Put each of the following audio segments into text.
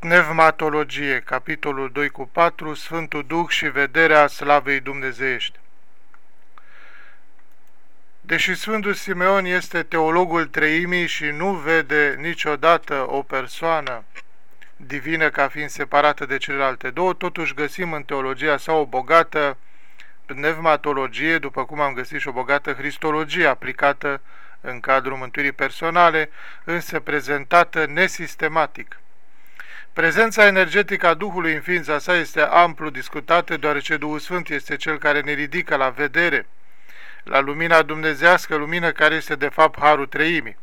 Pneumatologie, capitolul 2 cu 4, Sfântul Duh și vederea slavei dumnezeiești. Deși Sfântul Simeon este teologul treimii și nu vede niciodată o persoană divină ca fiind separată de celelalte două, totuși găsim în teologia sa o bogată pneumatologie, după cum am găsit și o bogată cristologie aplicată în cadrul mântuirii personale, însă prezentată nesistematic. Prezența energetică a Duhului în ființa sa este amplu discutată, deoarece Duhul Sfânt este cel care ne ridică la vedere, la lumina dumnezească, lumină care este de fapt Harul Treimii.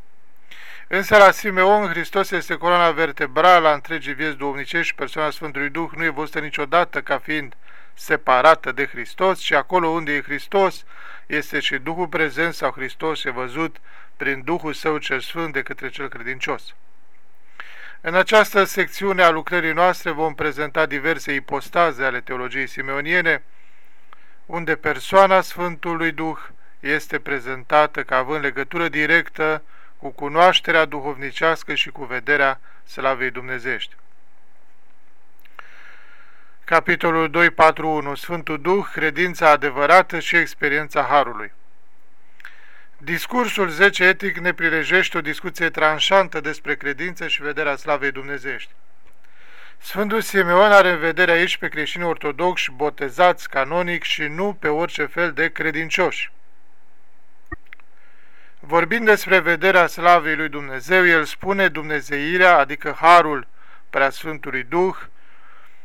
Însă la Simeon, Hristos este coloana vertebrală a întregii vieți duhovnicești și persoana Sfântului Duh nu e văzută niciodată ca fiind separată de Hristos și acolo unde e Hristos este și Duhul prezent sau Hristos e văzut prin Duhul Său cel Sfânt de către cel credincios. În această secțiune a lucrării noastre vom prezenta diverse ipostaze ale teologiei simeoniene, unde persoana Sfântului Duh este prezentată ca având legătură directă cu cunoașterea duhovnicească și cu vederea slavei dumnezești. Capitolul 2.4.1 Sfântul Duh, credința adevărată și experiența Harului Discursul 10 etic ne prilejește o discuție tranșantă despre credință și vederea slavei dumnezești. Sfântul Simeon are în vedere aici pe creștini ortodoxi botezați canonic și nu pe orice fel de credincioși. Vorbind despre vederea slavei lui Dumnezeu, el spune dumnezeirea, adică harul preasfântului Duh,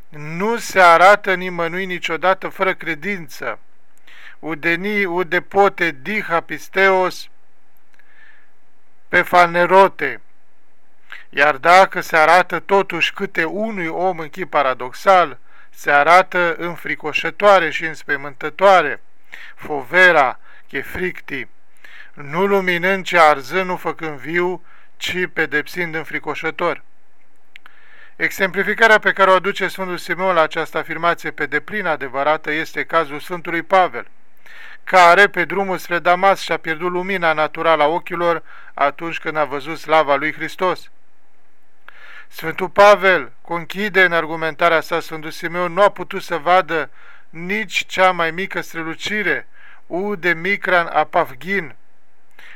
nu se arată nimănui niciodată fără credință, udeni ude pote diha pisteos pe fanerote. Iar dacă se arată totuși câte unui om în chip paradoxal, se arată înfricoșătoare și înspăimântătoare, fovera, chefricti, nu luminând, ci arzând, nu făcând viu, ci pedepsind înfricoșător. Exemplificarea pe care o aduce Sfântul Simeon la această afirmație pe deplin adevărată este cazul Sfântului Pavel – care pe drumul spre Damas și-a pierdut lumina naturală a ochilor atunci când a văzut slava lui Hristos. Sfântul Pavel conchide în argumentarea sa Sfântul Simeon nu a putut să vadă nici cea mai mică strălucire, u de micran apavghin,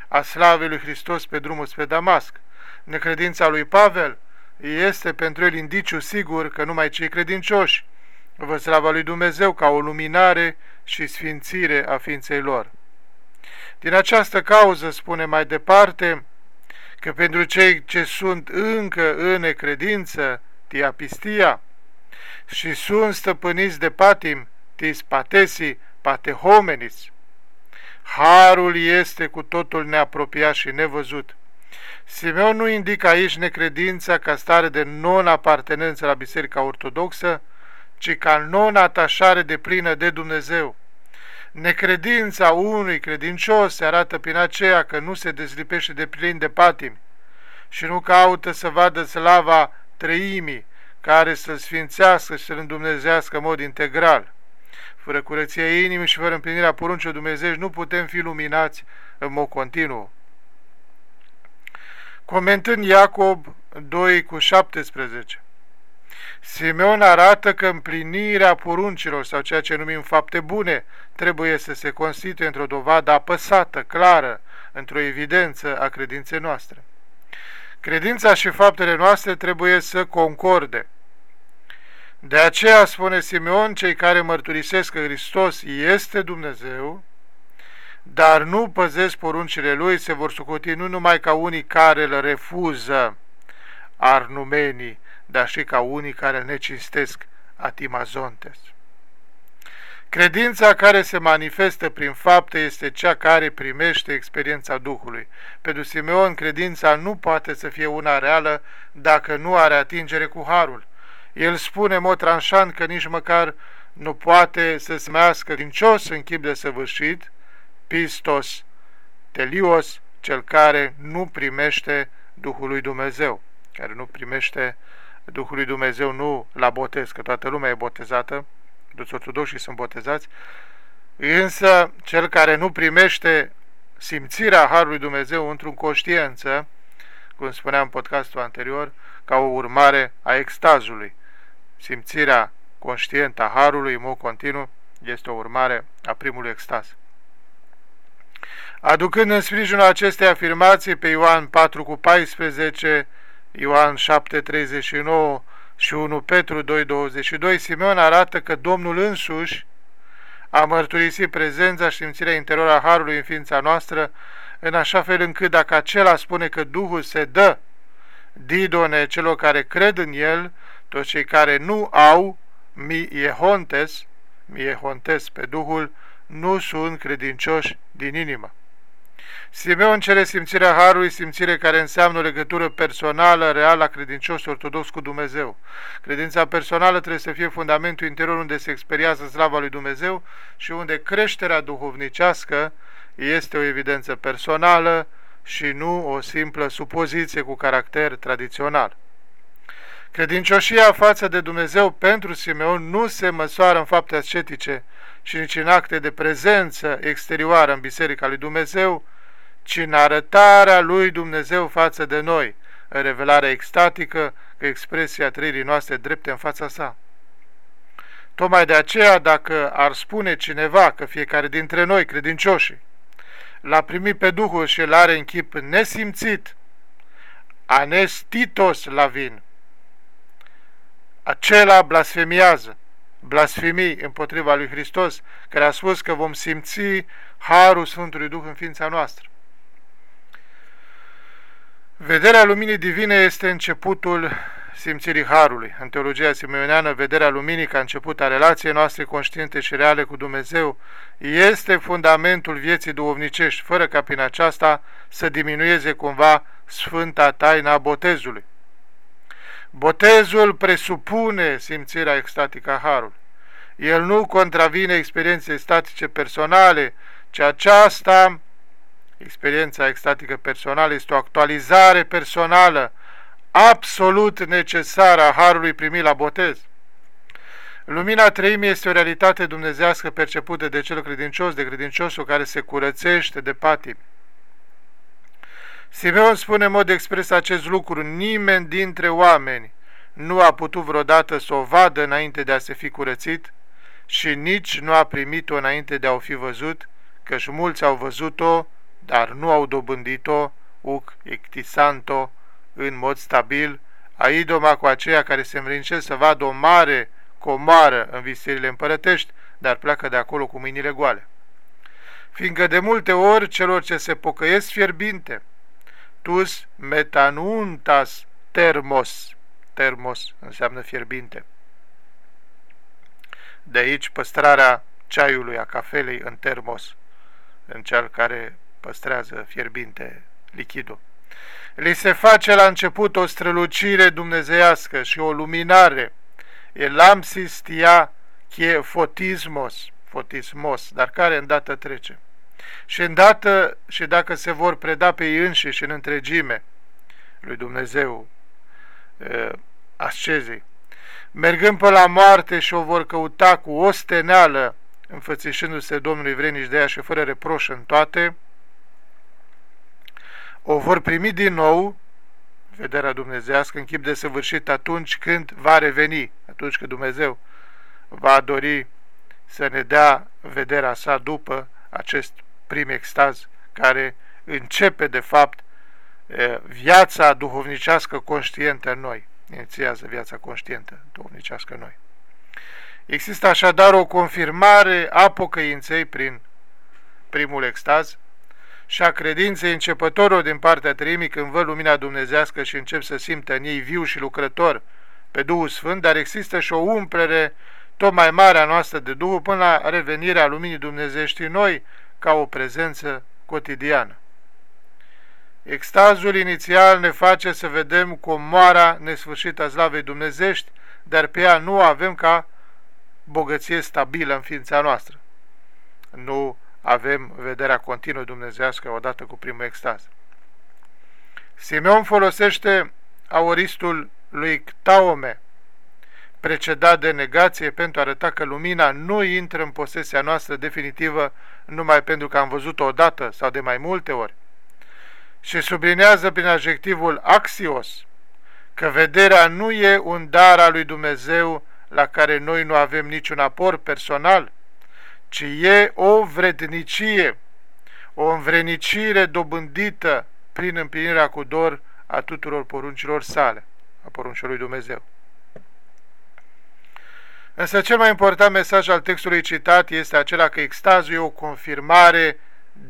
a slavei lui Hristos pe drumul spre Damasc. Necredința lui Pavel este pentru el indiciu sigur că numai cei credincioși vă slava lui Dumnezeu ca o luminare și sfințire a ființei lor. Din această cauză spune mai departe că pentru cei ce sunt încă în necredință, tiapistia, și sunt stăpâniți de patim, tis patesi, patehomenis, harul este cu totul neapropiat și nevăzut. Simeon nu indică aici necredința ca stare de non-apartenență la Biserica Ortodoxă, ci ca non-atașare de plină de Dumnezeu. Necredința unui credincios se arată prin aceea că nu se dezlipește de plin de patimi și nu caută să vadă slava trăimii care să-L sfințească și să-L îndumnezească în mod integral. Fără curăția inimii și fără împlinirea poruncii Dumnezeu nu putem fi luminați în mod continuu. Comentând Iacob 2 cu 17 Simeon arată că împlinirea poruncilor sau ceea ce numim fapte bune trebuie să se constituie într-o dovadă apăsată, clară, într-o evidență a credinței noastre. Credința și faptele noastre trebuie să concorde. De aceea, spune Simeon, cei care mărturisesc că Hristos este Dumnezeu, dar nu păzesc poruncile Lui, se vor sucoti nu numai ca unii care îl refuză, arnumenii, dar și ca unii care îl necinstesc atimazontes. Credința care se manifestă prin fapte este cea care primește experiența Duhului. Pentru Simeon, credința nu poate să fie una reală dacă nu are atingere cu Harul. El spune în mod tranșant că nici măcar nu poate să se mească cios în chip de săvârșit, pistos, telios, cel care nu primește Duhul lui Dumnezeu, care nu primește Duhul lui Dumnezeu nu la botez, că toată lumea e botezată, toți ortodoxii sunt botezați, însă cel care nu primește simțirea Harului Dumnezeu într-un conștiență, cum spuneam în podcastul anterior, ca o urmare a extazului. Simțirea conștientă a Harului în mod continuu este o urmare a primului extaz. Aducând în sprijinul acestei afirmații pe Ioan 4 cu 14, Ioan 7, 39 și 1 Petru 2, 22, Simeon arată că Domnul însuși a mărturisit prezența și simțirea interioră a Harului în ființa noastră, în așa fel încât dacă acela spune că Duhul se dă, didone celor care cred în El, toți cei care nu au mi miehontes, miehontes pe Duhul, nu sunt credincioși din inimă. Simeon cere simțirea Harului, simțire care înseamnă o legătură personală, reală a credincioșului ortodox cu Dumnezeu. Credința personală trebuie să fie fundamentul interior unde se experiază slava lui Dumnezeu și unde creșterea duhovnicească este o evidență personală și nu o simplă supoziție cu caracter tradițional. Credincioșia față de Dumnezeu pentru Simeon nu se măsoară în fapte ascetice și nici în acte de prezență exterioară în Biserica lui Dumnezeu, ci în arătarea lui Dumnezeu față de noi, în revelarea extatică, că expresia trăirii noastre drepte în fața sa. Tocmai de aceea, dacă ar spune cineva că fiecare dintre noi, credincioșii, l-a primit pe Duhul și îl are în chip nesimțit, anestitos la vin, acela blasfemiază, blasfemii împotriva lui Hristos, care a spus că vom simți Harul Sfântului Duh în ființa noastră. Vederea luminii divine este începutul simțirii Harului. În teologia simeoneană, vederea luminii ca început a relației noastre conștiente și reale cu Dumnezeu este fundamentul vieții duhovnicești, fără ca prin aceasta să diminueze cumva sfânta taina botezului. Botezul presupune simțirea extatică a Harului. El nu contravine experienței statice personale, ci aceasta Experiența extatică personală este o actualizare personală absolut necesară a Harului primit la botez. Lumina treimii este o realitate dumnezească percepută de cel credincios, de credinciosul care se curățește de patim. Simeon spune în mod expres acest lucru, nimeni dintre oameni nu a putut vreodată să o vadă înainte de a se fi curățit și nici nu a primit-o înainte de a o fi văzut, căci mulți au văzut-o dar nu au dobândit-o, uc ectisanto, în mod stabil, a idoma cu aceia care se învrincesc să vadă o mare comară în visările împărătești, dar pleacă de acolo cu mâinile goale. Fiindcă de multe ori celor ce se pocăiesc fierbinte, tus metanuntas termos, termos înseamnă fierbinte. De aici păstrarea ceaiului, a cafelei în termos, în cel care păstrează fierbinte lichidul. Li se face la început o strălucire dumnezeiască și o luminare. Elam sistia chie fotismos, fotismos, dar care îndată trece. Și îndată, și dacă se vor preda pe ei înșiși în întregime lui Dumnezeu, ascezii, mergând pe la moarte și o vor căuta cu osteneală, înfățișându-se Domnului vrenici de ea și fără reproș în toate, o vor primi din nou vederea dumnezească în chip de săvârșit atunci când va reveni, atunci când Dumnezeu va dori să ne dea vederea sa după acest prim extaz care începe de fapt viața duhovnicească conștientă în noi, inițiază viața conștientă duhovnicească în noi. Există așadar o confirmare a pocăinței prin primul extaz, și a credinței începătorul din partea treimii când văd lumina dumnezească și încep să simtă în ei viu și lucrător pe Duhul Sfânt, dar există și o umplere tot mai mare a noastră de Duhul până la revenirea luminii dumnezești în noi ca o prezență cotidiană. Extazul inițial ne face să vedem comoara nesfârșită a slavei dumnezești, dar pe ea nu avem ca bogăție stabilă în ființa noastră. Nu avem vederea continuă dumnezească odată cu primul extaz. Simeon folosește aoristul lui Ctaome, precedat de negație pentru a arăta că lumina nu intră în posesia noastră definitivă numai pentru că am văzut-o odată sau de mai multe ori, și sublinează prin adjectivul axios că vederea nu e un dar al lui Dumnezeu la care noi nu avem niciun aport personal, ci e o vrednicie, o învrenicire dobândită prin împlinirea cu dor a tuturor poruncilor sale, a poruncilor lui Dumnezeu. Însă cel mai important mesaj al textului citat este acela că extazul e o confirmare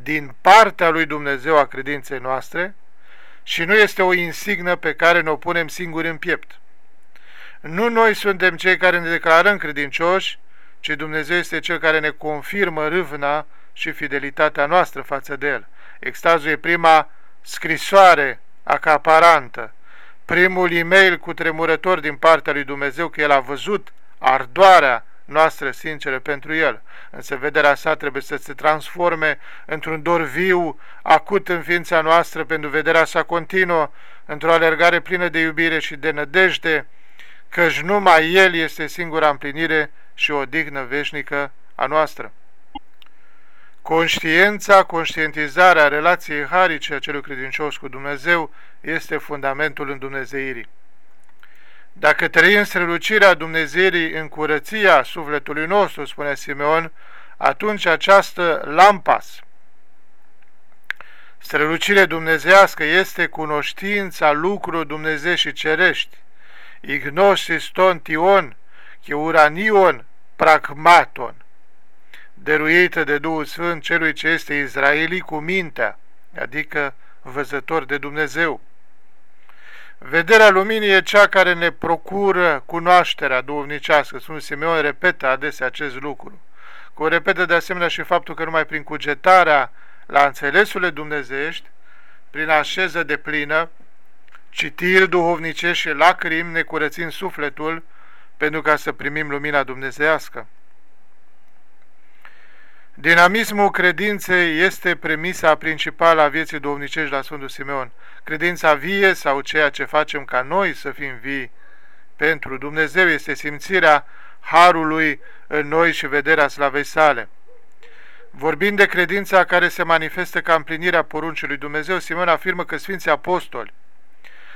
din partea lui Dumnezeu a credinței noastre și nu este o insignă pe care ne o punem singuri în piept. Nu noi suntem cei care ne declarăm credincioși, ci Dumnezeu este Cel care ne confirmă râvna și fidelitatea noastră față de El. Extazul e prima scrisoare acaparantă, primul e-mail cu tremurător din partea lui Dumnezeu că El a văzut ardoarea noastră sinceră pentru El. Însă vederea sa trebuie să se transforme într-un dor viu, acut în ființa noastră pentru vederea sa continuă, într-o alergare plină de iubire și de nădejde, căci numai El este singura împlinire și o dignă veșnică a noastră. Conștiința, conștientizarea relației harice a celui credincios cu Dumnezeu este fundamentul în Dumnezeirii. Dacă trăim strălucirea Dumnezeirii în curăția sufletului nostru, spune Simeon, atunci această lampas, strălucire dumnezească, este cunoștința lucru Dumnezeu și cerești, ignosis ton tion, cheuranion pragmaton, dăruită de Duhul Sfânt celui ce este Israelii cu mintea, adică văzător de Dumnezeu. Vederea luminii e cea care ne procură cunoașterea duhovnicească. Sfântul Simeon repetă adesea acest lucru. Cu repetă de asemenea și faptul că numai prin cugetarea la înțelesurile dumnezeiești, prin așeză de plină, citiri duhovnice și lacrimi ne curățim sufletul pentru ca să primim lumina dumnezească. Dinamismul credinței este premisa principală a vieții duhovnicești la Sfântul Simeon. Credința vie sau ceea ce facem ca noi să fim vii pentru Dumnezeu este simțirea harului în noi și vederea slavei sale. Vorbind de credința care se manifestă ca împlinirea poruncii lui Dumnezeu, Simeon afirmă că Sfinții Apostoli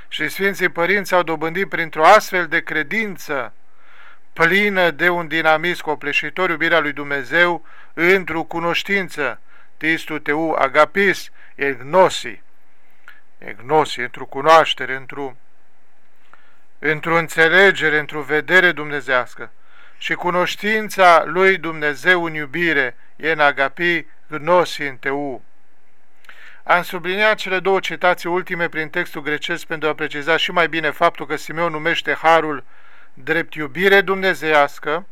și Sfinții Părinți au dobândit printr-o astfel de credință plină de un dinamism copleșitor iubirea lui Dumnezeu într-o cunoștință, tistu teu agapis, egnosi, egnosi, într-o cunoaștere, într-o într înțelegere, într-o vedere dumnezească. Și cunoștința lui Dumnezeu în iubire e în agapi gnosi în teu. Am subliniat cele două citații ultime prin textul grecesc pentru a preciza și mai bine faptul că Simeon numește harul drept iubire dumnezeiască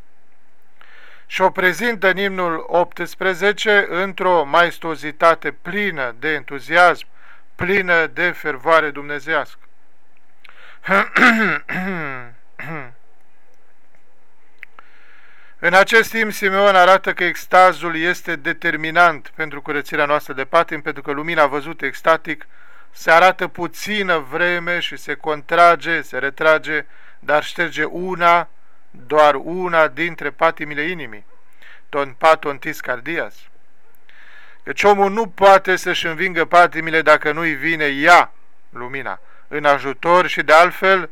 și o prezintă în imnul 18 într-o maestozitate plină de entuziasm, plină de fervoare dumnezească. În acest timp, Simeon arată că extazul este determinant pentru curățirea noastră de patim, pentru că lumina văzută extatic se arată puțină vreme și se contrage, se retrage dar șterge una, doar una dintre patimile inimii, ton paton tis cardias. Căci omul nu poate să-și învingă patimile dacă nu-i vine ea, lumina, în ajutor și de altfel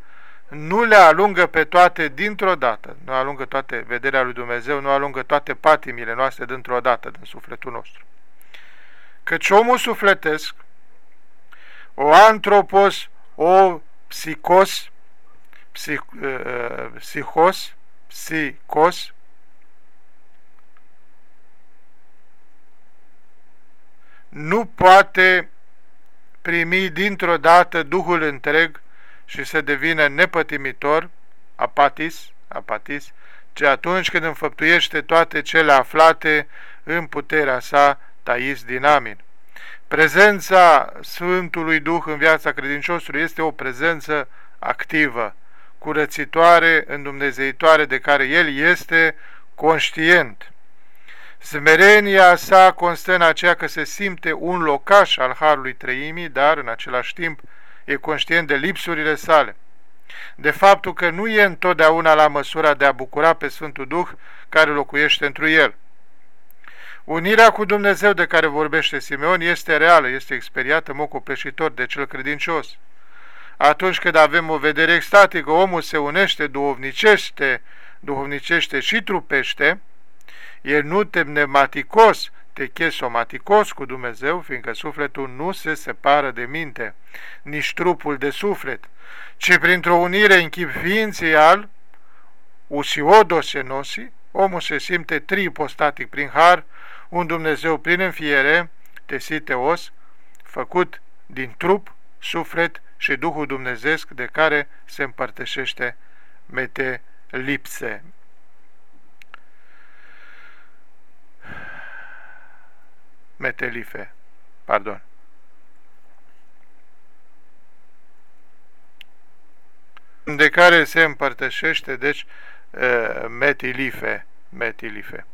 nu le alungă pe toate dintr-o dată, nu alungă toate vederea lui Dumnezeu, nu alungă toate patimile noastre dintr-o dată din sufletul nostru. Căci omul sufletesc, o antropos, o psicos, psih, uh, psihos, psicos, nu poate primi dintr-o dată Duhul întreg și să devină nepătimitor, apatis, apatis, ci atunci când înfăptuiește toate cele aflate în puterea sa, tais din amin. Prezența Sfântului Duh în viața credinciosului este o prezență activă, curățitoare, îndumnezeitoare de care el este conștient. Smerenia sa constă în aceea că se simte un locaș al Harului Treimii, dar în același timp e conștient de lipsurile sale, de faptul că nu e întotdeauna la măsura de a bucura pe Sfântul Duh care locuiește întru el. Unirea cu Dumnezeu de care vorbește Simeon este reală, este experiată în mod copleșitor de cel credincios. Atunci când avem o vedere extatică, omul se unește duhovnicește, duhovnicește și trupește, el nu temnematicos, techesomaticos cu Dumnezeu, fiindcă sufletul nu se separă de minte, nici trupul de suflet, ci printr-o unire în chip ființial, usiodosenosi, omul se simte tripostatic prin har, un Dumnezeu prin înfiere, tesiteos, făcut din trup, suflet și Duhul Dumnezeesc de care se împărtășește metelipse. Metelife, pardon. de care se împărtășește, deci, metilife, metilife.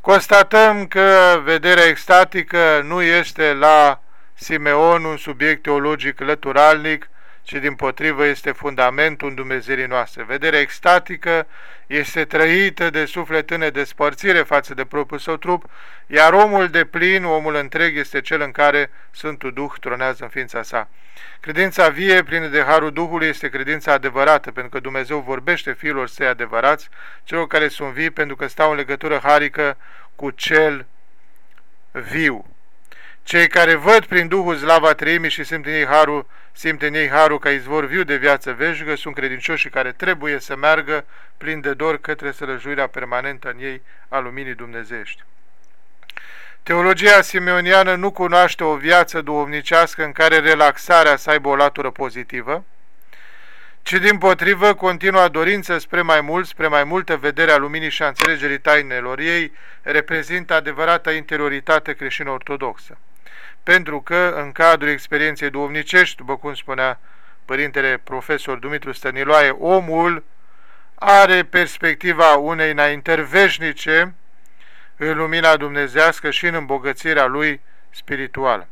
Constatăm că vederea extatică nu este la Simeon un subiect teologic lăturalnic, ci din potrivă este fundamentul în Dumnezeirii noastre. Vederea extatică este trăită de suflet în despărțire față de propriul său trup, iar omul de plin, omul întreg, este cel în care Sfântul Duh tronează în ființa sa. Credința vie, plină de Harul Duhului, este credința adevărată, pentru că Dumnezeu vorbește fiilor săi adevărați, celor care sunt vii, pentru că stau în legătură harică cu cel viu. Cei care văd prin Duhul slava treimii și simt în ei harul, simt în ei harul ca izvor viu de viață veșnică, sunt credincioși care trebuie să meargă plin de dor către sălăjuirea permanentă în ei a luminii dumnezești. Teologia simeoniană nu cunoaște o viață duhovnicească în care relaxarea să aibă o latură pozitivă, ci din potrivă continua dorință spre mai mult, spre mai multă vedere a luminii și a înțelegerii tainelor ei, reprezintă adevărata interioritate creștină-ortodoxă pentru că în cadrul experienței duomnicești, după cum spunea părintele profesor Dumitru Stăniloae, omul are perspectiva unei înaintări veșnice în lumina dumnezească și în îmbogățirea lui spirituală.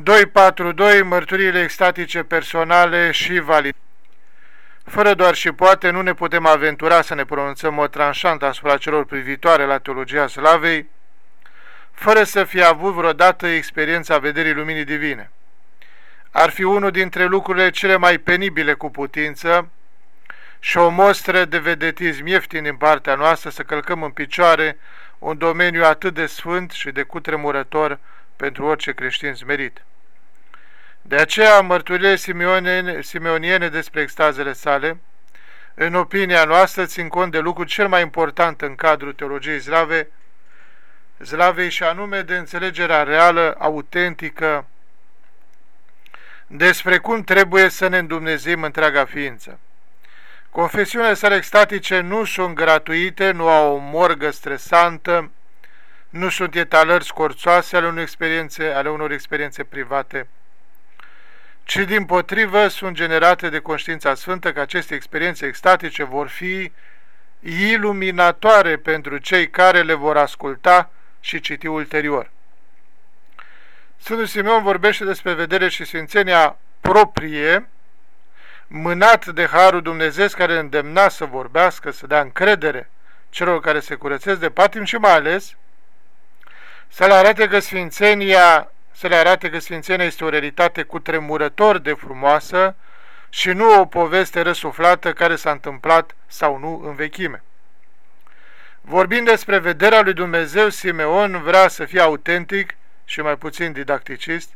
2.4.2. Mărturiile extatice personale și valide. Fără doar și poate, nu ne putem aventura să ne pronunțăm o tranșant asupra celor privitoare la teologia slavei, fără să fie avut vreodată experiența vederii luminii divine. Ar fi unul dintre lucrurile cele mai penibile cu putință și o mostră de vedetism ieftin din partea noastră să călcăm în picioare un domeniu atât de sfânt și de cutremurător pentru orice creștin smerit. De aceea, mărturile simeoniene despre extazele sale, în opinia noastră, țin cont de lucrul cel mai important în cadrul teologiei slave, zlavei și anume de înțelegerea reală, autentică, despre cum trebuie să ne îndumnezim întreaga ființă. Confesiunile sale extatice nu sunt gratuite, nu au o morgă stresantă, nu sunt etalări scorțoase ale unor experiențe, ale unor experiențe private, ci din potrivă sunt generate de conștiința sfântă că aceste experiențe extatice vor fi iluminatoare pentru cei care le vor asculta și citi ulterior. Sfântul Simeon vorbește despre vedere și sfințenia proprie, mânat de Harul Dumnezeu care îndemna să vorbească, să dea încredere celor care se curățesc de patim și mai ales să le arate că sfințenia, să le arate că sfințenia este o realitate cu tremurător de frumoasă și nu o poveste răsuflată care s-a întâmplat sau nu în vechime. Vorbind despre vederea lui Dumnezeu, Simeon vrea să fie autentic și mai puțin didacticist,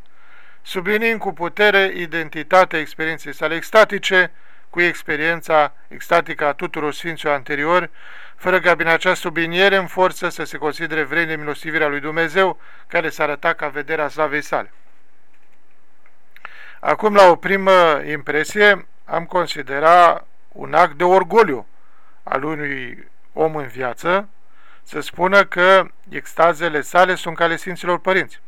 subliniind cu putere identitatea experienței sale extatice cu experiența extatică a tuturor sfinților anteriori, fără ca prin această subliniere în forță să se considere vrei de milostivirea lui Dumnezeu, care s-a arătat ca vederea slavei sale. Acum, la o primă impresie, am considera un act de orgoliu al unui om în viață să spună că extazele sale sunt cale Sfinților Părinți.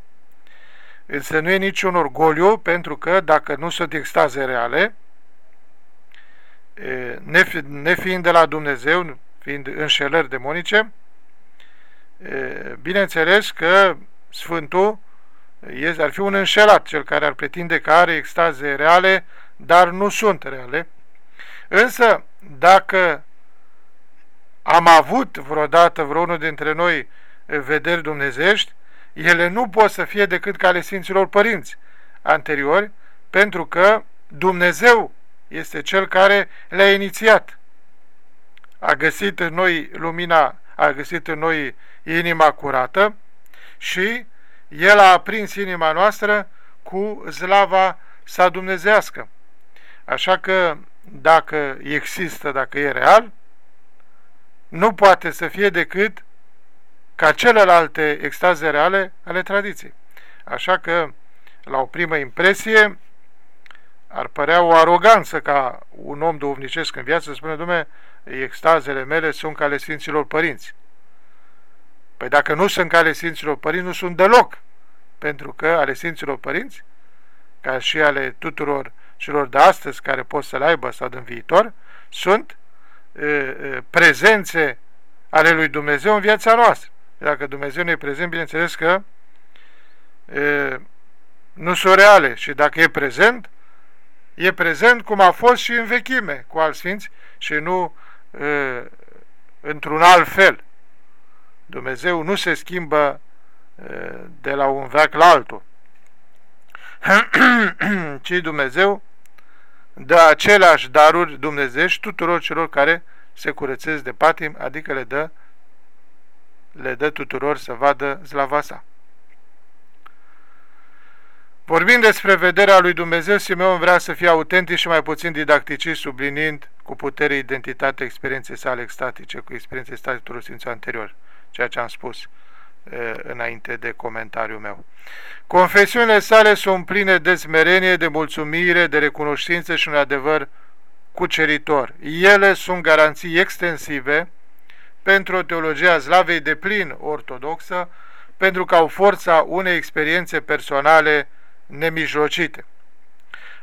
Însă nu e niciun orgoliu, pentru că dacă nu sunt extaze reale, nefiind de la Dumnezeu, fiind înșelări demonice, bineînțeles că Sfântul ar fi un înșelat, cel care ar pretinde că are extaze reale, dar nu sunt reale. Însă, dacă am avut vreodată vreunul dintre noi vederi dumnezești, ele nu pot să fie decât ca ale Sfinților Părinți anteriori, pentru că Dumnezeu este Cel care le-a inițiat. A găsit în noi lumina, a găsit în noi inima curată și El a aprins inima noastră cu slava sa dumnezească. Așa că dacă există, dacă e real, nu poate să fie decât ca celelalte extaze reale ale tradiției. Așa că, la o primă impresie, ar părea o aroganță ca un om duhovnicesc în viață să spune, dume, extazele mele sunt ca ale Sfinților Părinți. Păi dacă nu sunt ca ale Sfinților Părinți, nu sunt deloc, pentru că ale Sfinților Părinți, ca și ale tuturor celor de astăzi care pot să le aibă sau din viitor, sunt e, e, prezențe ale lui Dumnezeu în viața noastră. Dacă Dumnezeu nu e prezent, bineînțeles că e, nu sunt reale și dacă e prezent, e prezent cum a fost și în vechime cu alți sfinți și nu într-un alt fel. Dumnezeu nu se schimbă e, de la un veac la altul, ci Dumnezeu dă aceleași daruri dumnezești tuturor celor care se curățesc de patim, adică le dă, le dă tuturor să vadă slava sa. Vorbind despre vederea lui Dumnezeu, Simeon vrea să fie autentic și mai puțin didacticist, sublinind cu putere identitatea experienței sale extatice, cu experienței statelor Sfinților anterior, ceea ce am spus e, înainte de comentariul meu. Confesiunile sale sunt pline de smerenie, de mulțumire, de recunoștință și un adevăr cuceritor. Ele sunt garanții extensive pentru o teologie a slavei de plin ortodoxă, pentru că au forța unei experiențe personale nemijlocite.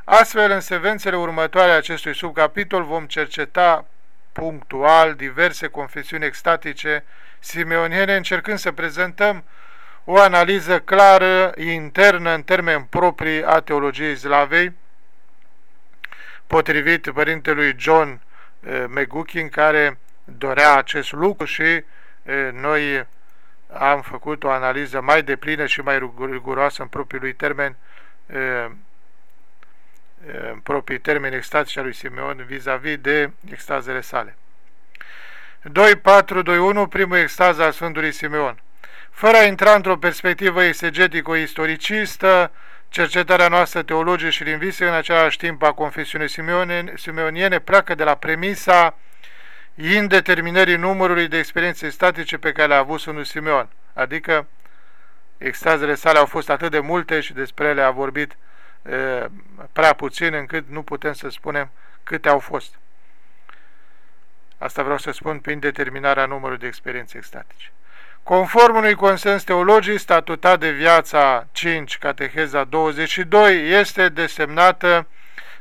Astfel, în sevențele următoare acestui subcapitol vom cerceta punctual diverse confesiuni extatice simeoniene, încercând să prezentăm o analiză clară, internă, în termeni proprii a teologiei slavei, potrivit părintelui John eh, McGuckin, care dorea acest lucru și eh, noi am făcut o analiză mai deplină și mai riguroasă în propriul lui termen în proprii termeni extatici a lui Simeon vis-a-vis -vis de extazele sale. 2.4.2.1 Primul extaz al Sfântului Simeon Fără a intra într-o perspectivă exegetico-istoricistă, cercetarea noastră teologică și lingvistică în același timp a confesiunii simeoniene pleacă de la premisa indeterminării numărului de experiențe statice pe care le-a avut Sfântul Simeon, adică extazele sale au fost atât de multe și despre ele a vorbit e, prea puțin încât nu putem să spunem câte au fost. Asta vreau să spun prin determinarea numărului de experiențe extatice. Conform unui consens teologic, statutat de viața 5, cateheza 22, este desemnată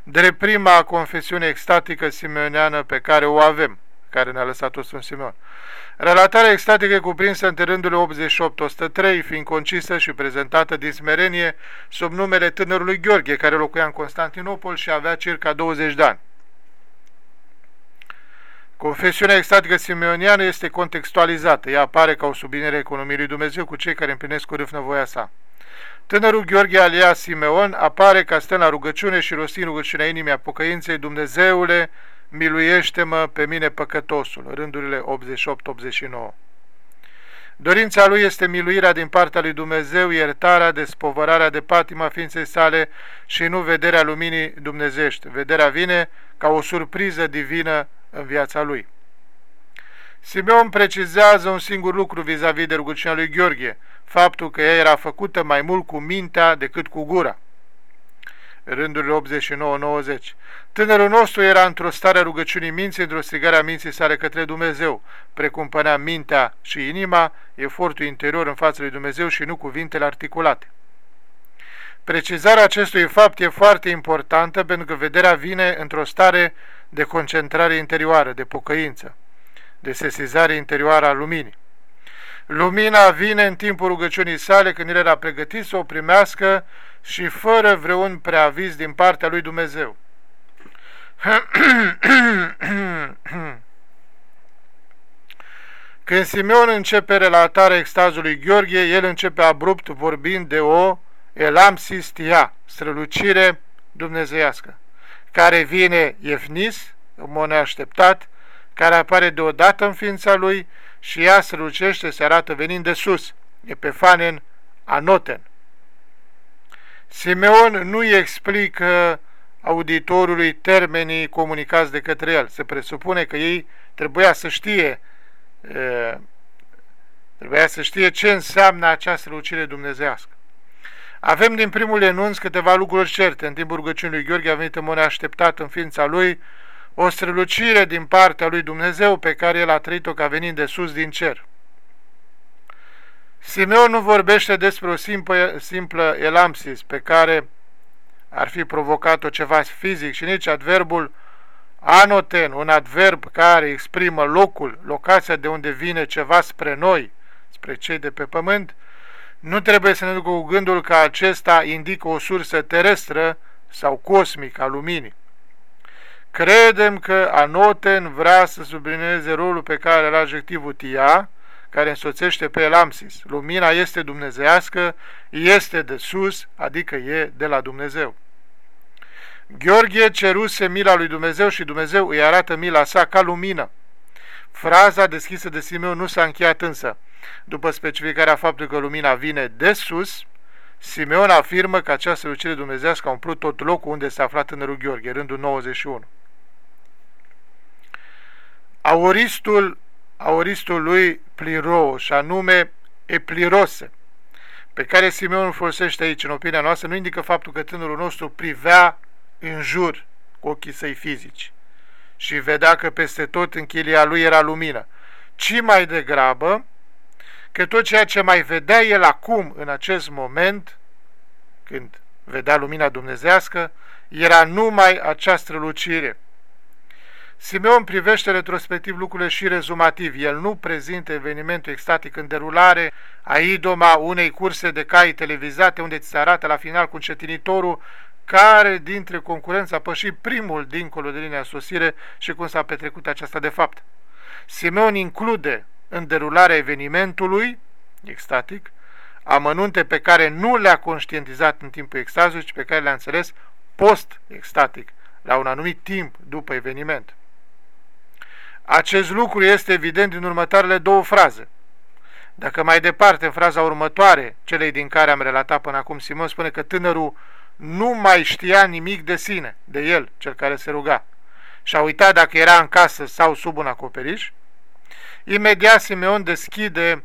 de prima confesiune extatică simeoneană pe care o avem, care ne-a lăsat-o Sfânt Simeon. Relatarea extatică e cuprinsă în rândurile 88-103, fiind concisă și prezentată din smerenie sub numele tânărului Gheorghe, care locuia în Constantinopol și avea circa 20 de ani. Confesiunea extatică simeoniană este contextualizată. Ea apare ca o subliniere economiei lui Dumnezeu cu cei care împlinesc cu râfnă voia sa. Tânărul Gheorghe alias Simeon apare ca stă la rugăciune și rostind rugăciunea inimii a pocăinței Dumnezeule, miluiește-mă pe mine păcătosul, rândurile 88-89. Dorința lui este miluirea din partea lui Dumnezeu, iertarea, despovărarea de patima ființei sale și nu vederea luminii dumnezești. Vederea vine ca o surpriză divină în viața lui. Simeon precizează un singur lucru vis-a-vis -vis de rugăciunea lui Gheorghe, faptul că ea era făcută mai mult cu mintea decât cu gura rândurile 89-90. Tânărul nostru era într-o stare a rugăciunii minții, într-o strigare a minții sale către Dumnezeu, precum părea mintea și inima, efortul interior în fața lui Dumnezeu și nu cuvintele articulate. Precizarea acestui fapt e foarte importantă pentru că vederea vine într-o stare de concentrare interioară, de pocăință, de sesizare interioară a luminii. Lumina vine în timpul rugăciunii sale când el era pregătit să o primească și fără vreun preaviz din partea lui Dumnezeu. Când Simeon începe relatarea extazului Gheorghe, el începe abrupt vorbind de o elamsistia, strălucire dumnezeiască, care vine Efnis, în mod neașteptat, care apare deodată în ființa lui și ea strălucește, se arată venind de sus, Epifanen Anoten. Simeon nu îi explică auditorului termenii comunicați de către el. Se presupune că ei trebuia să știe trebuia să știe ce înseamnă această lucire dumnezească. Avem din primul enunț câteva lucruri certe. În timpul rugăciunii lui Gheorghe a venit în mod așteptat în ființa lui o strălucire din partea lui Dumnezeu pe care el a trăit-o ca venind de sus din cer. Simeon nu vorbește despre o simplă, simplă elamsis pe care ar fi provocat-o ceva fizic și nici adverbul anoten, un adverb care exprimă locul, locația de unde vine ceva spre noi, spre cei de pe pământ, nu trebuie să ne ducă cu gândul că acesta indică o sursă terestră sau cosmică a luminii. Credem că anoten vrea să sublinieze rolul pe care are adjectivul tia, care însoțește pe Elamsis. Lumina este dumnezească, este de sus, adică e de la Dumnezeu. Gheorghe ceruse mila lui Dumnezeu și Dumnezeu îi arată mila sa ca lumină. Fraza deschisă de Simeon nu s-a încheiat însă. După specificarea faptului că lumina vine de sus, Simeon afirmă că această lucire dumnezească a umplut tot locul unde s-a aflat tânărul Gheorghe, rândul 91. Auristul, auristul lui Pliro, și anume Eplirose, pe care Simeon folosește aici, în opinia noastră, nu indică faptul că tânărul nostru privea în jur cu ochii săi fizici și vedea că peste tot în chilia lui era lumină, ci mai degrabă că tot ceea ce mai vedea el acum, în acest moment, când vedea lumina dumnezească, era numai această lucire. Simeon privește retrospectiv lucrurile și rezumativ. El nu prezintă evenimentul extatic în derulare a idoma unei curse de cai televizate unde ți se arată la final cu încetinitorul care dintre concurenți a pășit primul dincolo de linia sosire și cum s-a petrecut aceasta de fapt. Simeon include în derularea evenimentului extatic amănunte pe care nu le-a conștientizat în timpul extazului, ci pe care le-a înțeles post-extatic, la un anumit timp după eveniment. Acest lucru este evident din următoarele două fraze. Dacă mai departe, în fraza următoare, celei din care am relatat până acum, Simon spune că tânărul nu mai știa nimic de sine, de el, cel care se ruga, și a uitat dacă era în casă sau sub un acoperiș, imediat Simeon deschide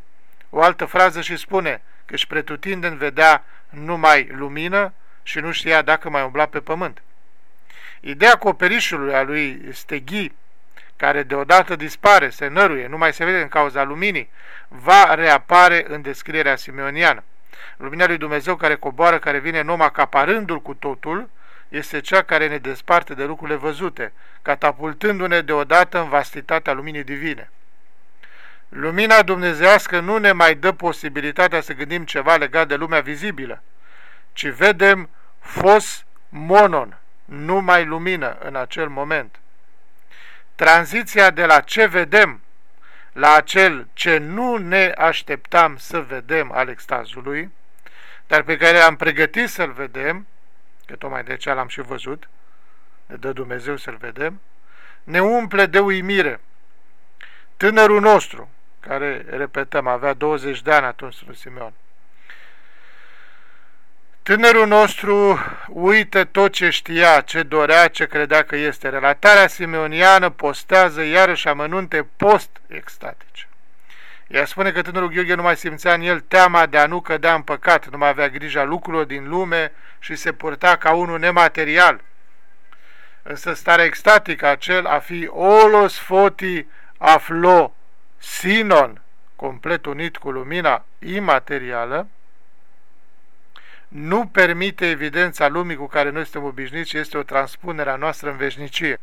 o altă frază și spune că își pretutindeni vedea numai lumină și nu știa dacă mai umbla pe pământ. Ideea acoperișului a lui Steghi, care deodată dispare, se năruie, nu mai se vede în cauza luminii, va reapare în descrierea simeoniană. Lumina lui Dumnezeu care coboară, care vine în om acaparându-l cu totul, este cea care ne desparte de lucrurile văzute, catapultându-ne deodată în vastitatea luminii divine. Lumina dumnezească nu ne mai dă posibilitatea să gândim ceva legat de lumea vizibilă, ci vedem fos monon, numai lumină în acel moment. Tranziția de la ce vedem la acel ce nu ne așteptam să vedem al extazului, dar pe care am pregătit să-l vedem, că tocmai de aceea l-am și văzut, ne dă Dumnezeu să-l vedem, ne umple de uimire. Tânărul nostru, care, repetăm, avea 20 de ani atunci Sfântul Simeon, Tânărul nostru uită tot ce știa, ce dorea, ce credea că este. Relatarea simeoniană postează iarăși amănunte post-extatice. Ea spune că tânărul Gheorghe nu mai simțea în el teama de a nu cădea în păcat, nu mai avea grija lucrurilor din lume și se purta ca unul nematerial. Însă starea extatică acel a fi olos foti aflo sinon, complet unit cu lumina imaterială, nu permite evidența lumii cu care noi suntem obișnuiți și este o transpunere a noastră în veșnicie.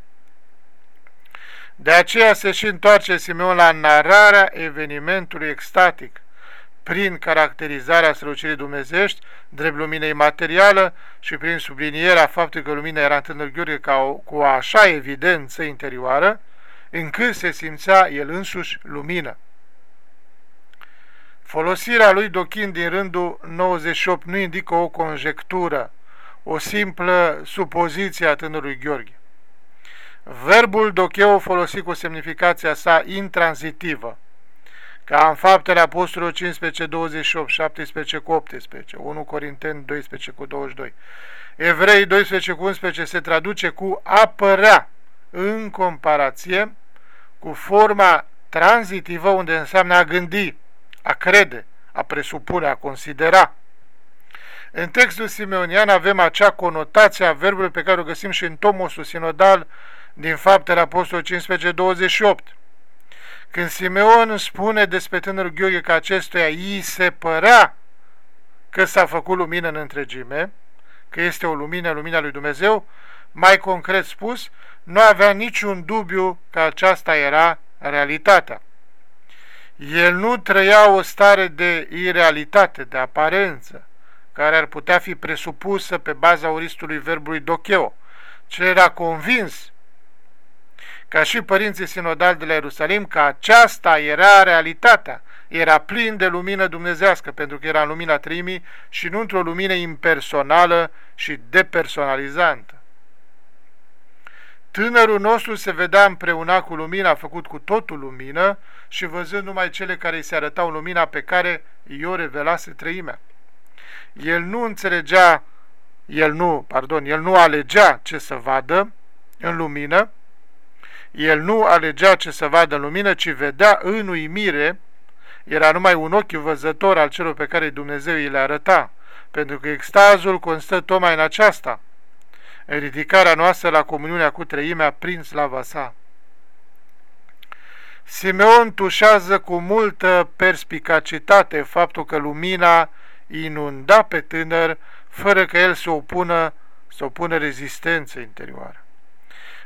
De aceea se și întoarce Simeon la nararea evenimentului extatic, prin caracterizarea strălucirii dumnezești, drept lumină imaterială și prin sublinierea faptului că lumina era întâlnit Gheorghe ca o, cu o așa evidență interioară, încât se simțea el însuși lumină. Folosirea lui Dochin din rândul 98 nu indică o conjectură, o simplă supoziție a tânărului Gheorghe. Verbul docheu folosit cu semnificația sa intransitivă, ca în faptele Apostolului 15, 28, 17 cu 18, 1 Corinteni 12 cu 22. Evrei 12 cu 11 se traduce cu apărea, în comparație cu forma tranzitivă unde înseamnă a gândi, a crede, a presupune, a considera. În textul simeonian avem acea conotație a verbului pe care o găsim și în Tomosul Sinodal din Faptele Apostolului 15-28. Când Simeon spune despre tânărul Gheorghe că acestuia îi se părea că s-a făcut lumină în întregime, că este o lumină, lumina lui Dumnezeu, mai concret spus, nu avea niciun dubiu că aceasta era realitatea. El nu trăia o stare de irealitate, de aparență, care ar putea fi presupusă pe baza oristului verbului docheo, ci era convins, ca și părinții sinodali de la Ierusalim, că aceasta era realitatea, era plin de lumină dumnezească, pentru că era în lumina trimii și nu într-o lumină impersonală și depersonalizantă. Tânărul nostru se vedea împreuna cu lumina, făcut cu totul lumină și văzând numai cele care îi se arătau lumina pe care i-o revelase trăimea. El nu înțelegea, el nu, pardon, el nu alegea ce să vadă în lumină, el nu alegea ce să vadă în lumină, ci vedea în uimire, era numai un ochi văzător al celor pe care Dumnezeu îi le arăta, pentru că extazul constă tocmai în aceasta – în ridicarea noastră la comuniunea cu treimea prin slava sa. Simeon tușează cu multă perspicacitate faptul că lumina inunda pe tânăr fără că el să opună, să opună rezistență interioară.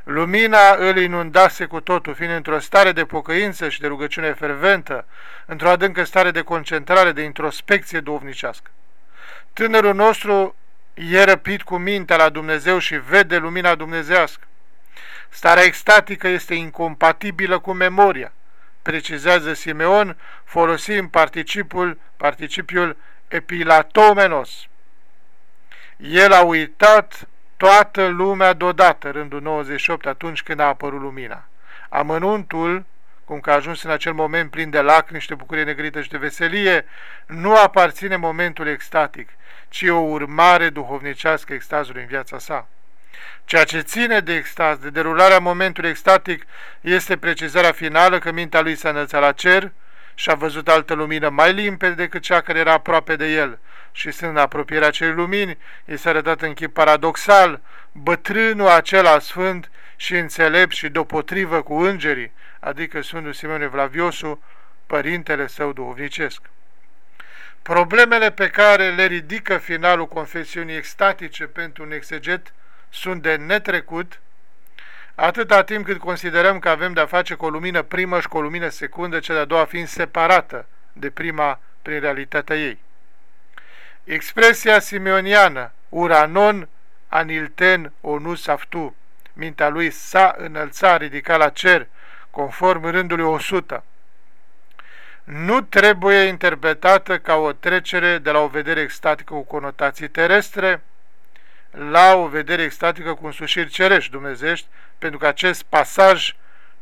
Lumina îl inundase cu totul, fiind într-o stare de pocăință și de rugăciune ferventă, într-o adâncă stare de concentrare, de introspecție duhovnicească. Tânărul nostru e răpit cu mintea la Dumnezeu și vede lumina dumnezească. Starea extatică este incompatibilă cu memoria, precizează Simeon, folosind participul, participiul epilatomenos. El a uitat toată lumea deodată, rândul 98, atunci când a apărut lumina. Amănuntul, cum că a ajuns în acel moment plin de lacrimi și de bucurie negrită și de veselie, nu aparține momentul extatic, ci o urmare duhovnicească extazului în viața sa. Ceea ce ține de extaz, de derularea momentului extatic, este precizarea finală că mintea lui s-a înălțat la cer și a văzut altă lumină mai limpede decât cea care era aproape de el și sunt în apropierea acelei lumini, i s-a arătat în chip paradoxal, bătrânul acela sfânt și înțelept și deopotrivă cu îngerii, adică Sfântul Simeon Evlaviosu, părintele său duhovnicesc. Problemele pe care le ridică finalul confesiunii extatice pentru un exeget sunt de netrecut, atâta timp cât considerăm că avem de-a face cu o lumină primă și cu o lumină secundă, cea de-a doua fiind separată de prima prin realitatea ei. Expresia simeoniană, uranon anilten onus aftu, mintea lui s-a înălțat, ridicat la cer, conform rândului 100, nu trebuie interpretată ca o trecere de la o vedere extatică cu conotații terestre la o vedere extatică cu însușiri cerești dumnezești, pentru că acest pasaj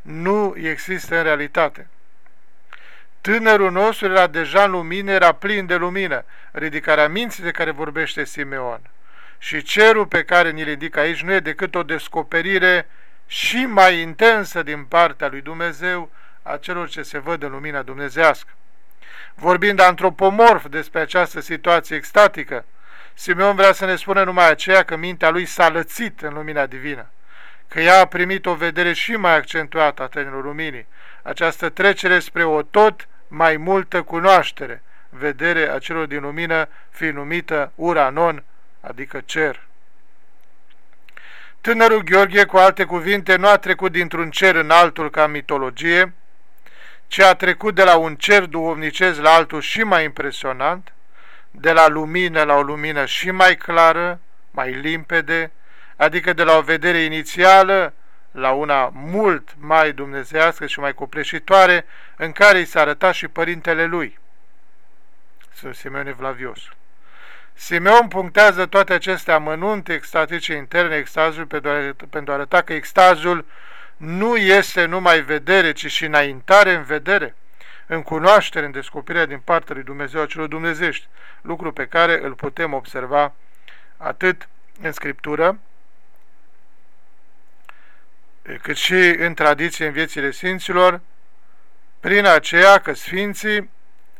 nu există în realitate. Tânărul nostru era deja în lumină, era plin de lumină, ridicarea minții de care vorbește Simeon. Și cerul pe care ni-l ridică aici nu e decât o descoperire și mai intensă din partea lui Dumnezeu a celor ce se văd în lumina dumnezească. Vorbind antropomorf despre această situație extatică, Simeon vrea să ne spună numai aceea că mintea lui s-a lățit în lumina divină, că ea a primit o vedere și mai accentuată a trenilor luminii, această trecere spre o tot mai multă cunoaștere, vedere a celor din lumină fi numită Uranon, adică cer. Tânărul Gheorghe, cu alte cuvinte, nu a trecut dintr-un cer în altul ca mitologie, ce a trecut de la un cer duhovnicesc la altul și mai impresionant, de la lumină la o lumină și mai clară, mai limpede, adică de la o vedere inițială la una mult mai dumnezească și mai copleșitoare, în care îi s-a arătat și părintele lui. Simeon Evlavios. Simeon punctează toate aceste amănunte extatice interne extazul pentru a arăta că extazul nu este numai vedere, ci și înaintare în vedere, în cunoaștere, în descoperirea din partea lui Dumnezeu a celor dumnezești, lucru pe care îl putem observa atât în Scriptură, cât și în tradiție în viețile Sfinților, prin aceea că Sfinții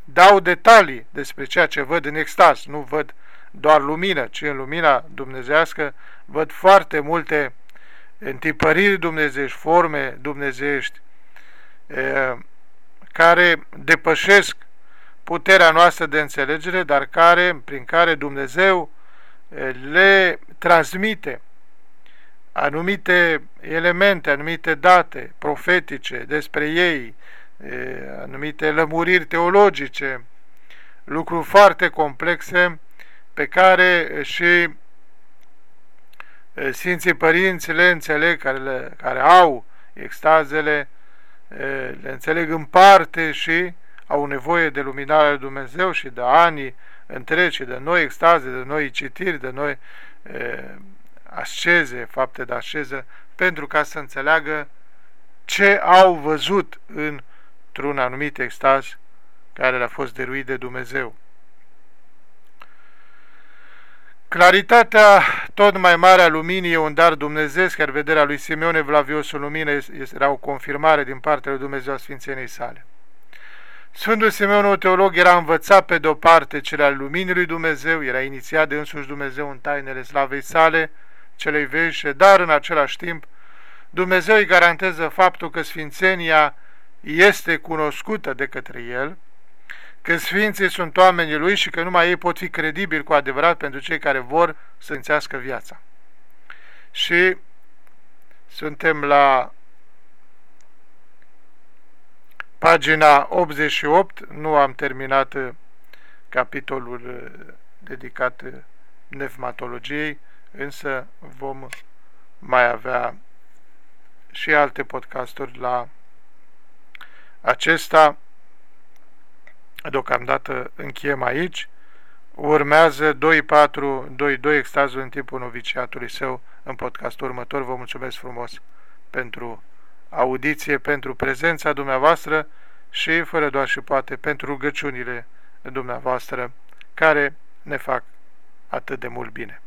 dau detalii despre ceea ce văd în extaz, nu văd doar lumină, ci în lumina dumnezească văd foarte multe întipăriri dumnezești, forme dumnezești, care depășesc puterea noastră de înțelegere, dar care, prin care Dumnezeu le transmite anumite elemente, anumite date profetice despre ei, anumite lămuriri teologice, lucruri foarte complexe pe care și Sfinții Părinți le înțeleg, care, le, care au extazele, le înțeleg în parte și au nevoie de luminarea lui Dumnezeu și de ani întregi, de noi extaze, de noi citiri, de noi asceze, fapte de asceză, pentru ca să înțeleagă ce au văzut într-un anumit extaz care le-a fost dăruit de Dumnezeu. Claritatea tot mai mare a luminii e un dar dumnezeesc, iar vederea lui Simeon Evlaviosul lumină era o confirmare din partea lui Dumnezeu a Sfințeniei sale. Sfântul Simeon, teolog, era învățat pe de-o parte cele al luminii lui Dumnezeu, era inițiat de însuși Dumnezeu în tainele slavei sale, celei veșe, dar în același timp Dumnezeu îi garantează faptul că Sfințenia este cunoscută de către el, că Sfinții sunt oamenii lui și că numai ei pot fi credibili cu adevărat pentru cei care vor să înțească viața. Și suntem la pagina 88, nu am terminat capitolul dedicat nefmatologiei, însă vom mai avea și alte podcasturi la acesta. Deocamdată încheiem aici. Urmează 2.4.2.2 extazul în timpul noviciatului său în podcastul următor. Vă mulțumesc frumos pentru audiție, pentru prezența dumneavoastră și, fără doar și poate, pentru rugăciunile dumneavoastră care ne fac atât de mult bine.